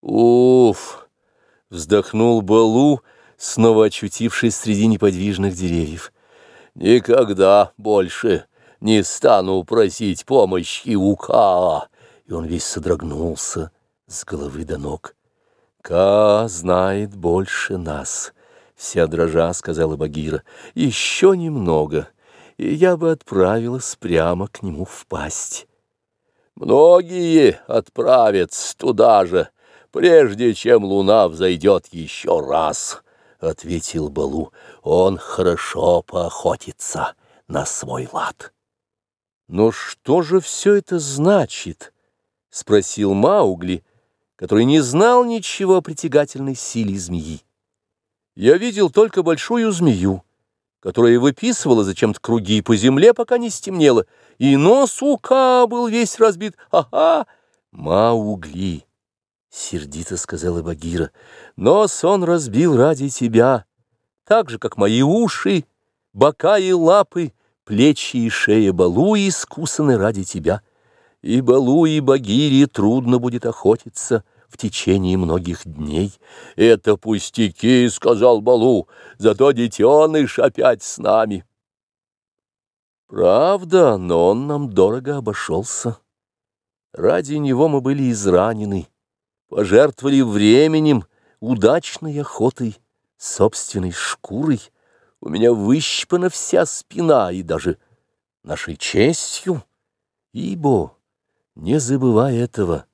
Уф! Вздохнул Балу, снова очутившись среди неподвижных деревьев. Никогда больше не стану просить помощи у Каа. И он весь содрогнулся с головы до ног. Ка знает больше нас, вся дрожа сказала Багира. Еще немного, и я бы отправилась прямо к нему в пасть. Многие отправятся туда же, прежде чем луна взойдет еще раз, — ответил Балу. Он хорошо поохотится на свой лад. Но что же все это значит? — спросил Маугли, который не знал ничего о притягательной силе змеи. Я видел только большую змею, которая выписывала зачем-то круги по земле, пока не стемнело, и нос у Ка был весь разбит. Ага, Маугли, — сердито сказала Багира, — нос он разбил ради тебя, так же, как мои уши, бока и лапы, плечи и шея Балу искусаны ради тебя. И Балу, и Багире трудно будет охотиться, — в течение многих дней. «Это пустяки», — сказал Балу, — «зато детеныш опять с нами». Правда, но он нам дорого обошелся. Ради него мы были изранены, пожертвовали временем, удачной охотой, собственной шкурой. У меня выщипана вся спина и даже нашей честью, ибо, не забывай этого,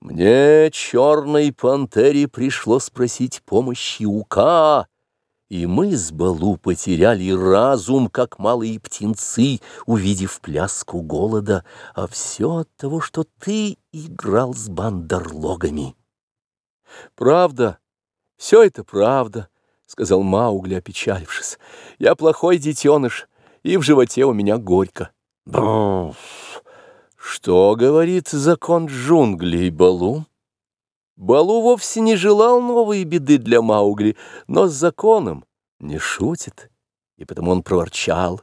мне, черной пантере, пришлось спросить помощи у Ка, и мы с Балу потеряли разум, как малые птенцы, увидев пляску голода, а все от того, что ты играл с бандерлогами. «Правда, все это правда», — сказал Маугли, опечалившись. «Я плохой детеныш, и в животе у меня горько». «Бррр!» Что говорит закон джунглей Балу? Балу вовсе не желал новой беды для Маугли, но с законом не шутит, и потому он проворчал.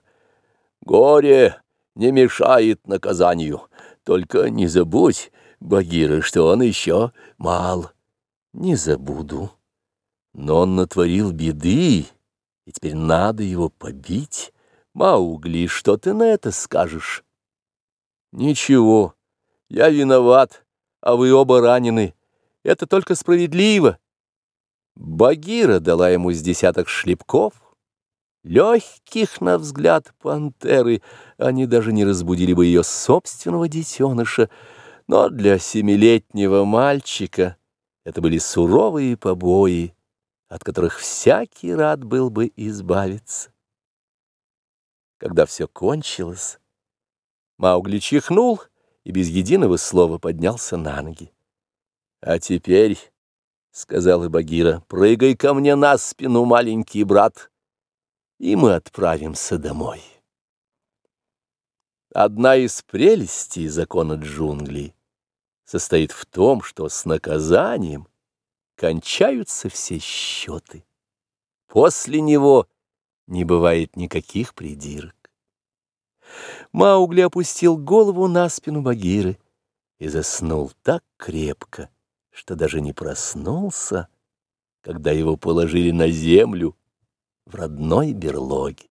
«Горе не мешает наказанию, только не забудь, Багира, что он еще мал». «Не забуду, но он натворил беды, и теперь надо его побить. Маугли, что ты на это скажешь?» Ничего, я виноват, а вы оба ранены. Это только справедливо. Багира дала ему с десяток шлепков, легких на взгляд пантеры. Они даже не разбудили бы ее собственного детеныша, но для семилетнего мальчика это были суровые побои, от которых всякий рад был бы избавиться. Когда все кончилось, Маугли чихнул и без единого слова поднялся на ноги. — А теперь, — сказала Багира, — прыгай ко мне на спину, маленький брат, и мы отправимся домой. Одна из прелестей закона джунглей состоит в том, что с наказанием кончаются все счеты. После него не бывает никаких придирок. Маугли опустил голову на спину Багиры и заснул так крепко, что даже не проснулся, когда его положили на землю в родной берлоге.